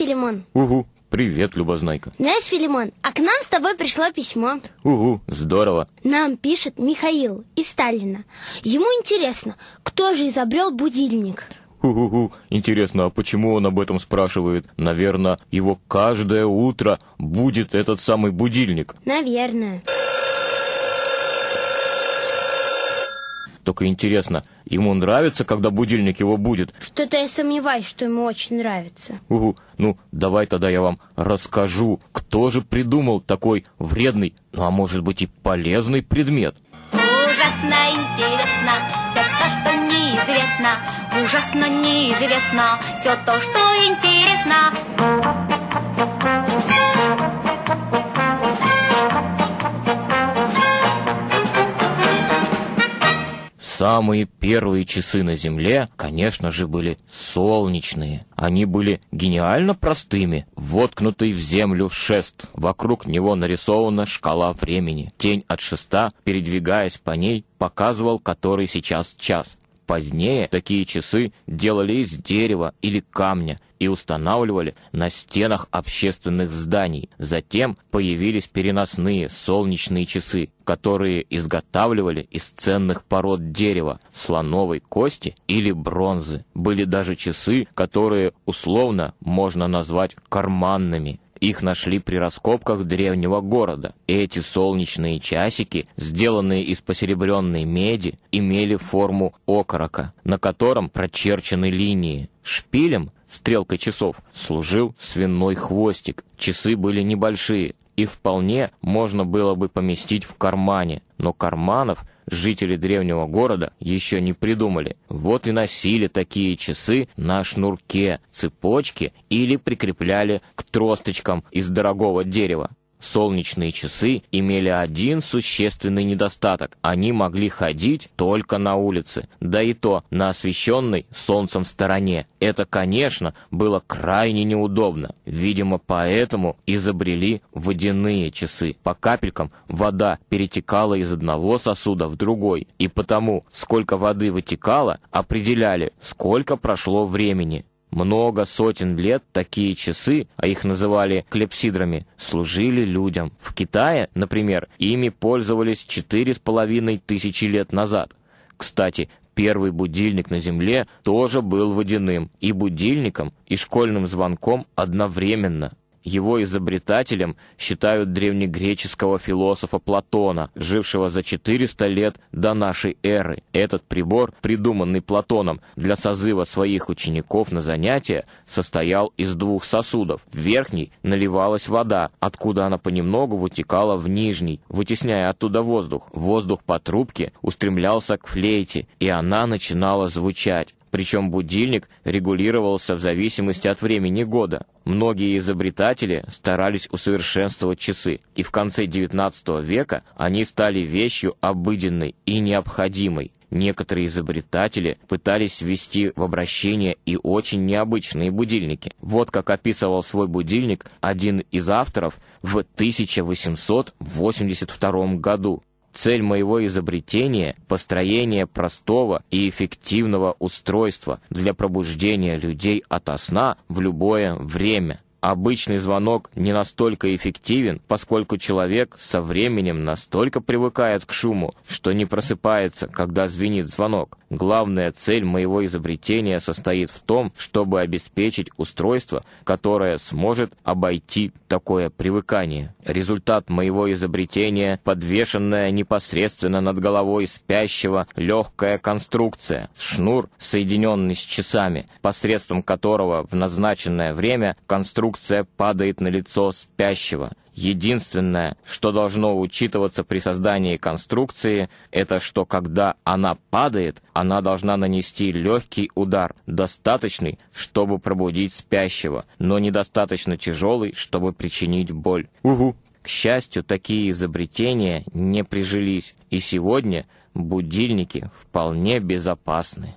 Филимон? Угу. Привет, Любознайка. Знаешь, Филимон, а к нам с тобой пришло письмо. Угу, здорово. Нам пишет Михаил из Сталина. Ему интересно, кто же изобрел будильник? Угу-гу. Интересно, а почему он об этом спрашивает? Наверное, его каждое утро будет этот самый будильник. Наверное. Только интересно, ему нравится, когда будильник его будет? Что-то я сомневаюсь, что ему очень нравится. Угу. Ну, давай тогда я вам расскажу, кто же придумал такой вредный, ну а может быть и полезный предмет. Ужасно интересно все то, что неизвестно. Ужасно неизвестно все то, что интересно. Самые первые часы на Земле, конечно же, были солнечные. Они были гениально простыми. Воткнутый в землю шест. Вокруг него нарисована шкала времени. Тень от шеста, передвигаясь по ней, показывал, который сейчас час. Позднее такие часы делали из дерева или камня – и устанавливали на стенах общественных зданий. Затем появились переносные солнечные часы, которые изготавливали из ценных пород дерева, слоновой кости или бронзы. Были даже часы, которые условно можно назвать карманными. Их нашли при раскопках древнего города. Эти солнечные часики, сделанные из посеребренной меди, имели форму окорока, на котором прочерчены линии. Шпилем стрелкой часов, служил свиной хвостик. Часы были небольшие, и вполне можно было бы поместить в кармане. Но карманов жители древнего города еще не придумали. Вот и носили такие часы на шнурке, цепочке или прикрепляли к тросточкам из дорогого дерева. Солнечные часы имели один существенный недостаток. Они могли ходить только на улице, да и то на освещенной солнцем стороне. Это, конечно, было крайне неудобно. Видимо, поэтому изобрели водяные часы. По капелькам вода перетекала из одного сосуда в другой, и потому, сколько воды вытекало, определяли, сколько прошло времени. Много сотен лет такие часы, а их называли клепсидрами, служили людям. В Китае, например, ими пользовались четыре с половиной тысячи лет назад. Кстати, первый будильник на Земле тоже был водяным, и будильником, и школьным звонком одновременно. Его изобретателем считают древнегреческого философа Платона, жившего за 400 лет до нашей эры. Этот прибор, придуманный Платоном для созыва своих учеников на занятия, состоял из двух сосудов. В верхний наливалась вода, откуда она понемногу вытекала в нижний, вытесняя оттуда воздух. Воздух по трубке устремлялся к флейте, и она начинала звучать причем будильник регулировался в зависимости от времени года. Многие изобретатели старались усовершенствовать часы, и в конце XIX века они стали вещью обыденной и необходимой. Некоторые изобретатели пытались ввести в обращение и очень необычные будильники. Вот как описывал свой будильник один из авторов в 1882 году. Цель моего изобретения – построение простого и эффективного устройства для пробуждения людей ото сна в любое время. Обычный звонок не настолько эффективен, поскольку человек со временем настолько привыкает к шуму, что не просыпается, когда звенит звонок. Главная цель моего изобретения состоит в том, чтобы обеспечить устройство, которое сможет обойти такое привыкание. Результат моего изобретения – подвешенная непосредственно над головой спящего легкая конструкция, шнур, соединенный с часами, посредством которого в назначенное время конструкция падает на лицо спящего. Единственное, что должно учитываться при создании конструкции, это что когда она падает, она должна нанести легкий удар, достаточный, чтобы пробудить спящего, но недостаточно тяжелый, чтобы причинить боль. Угу. К счастью, такие изобретения не прижились, и сегодня будильники вполне безопасны.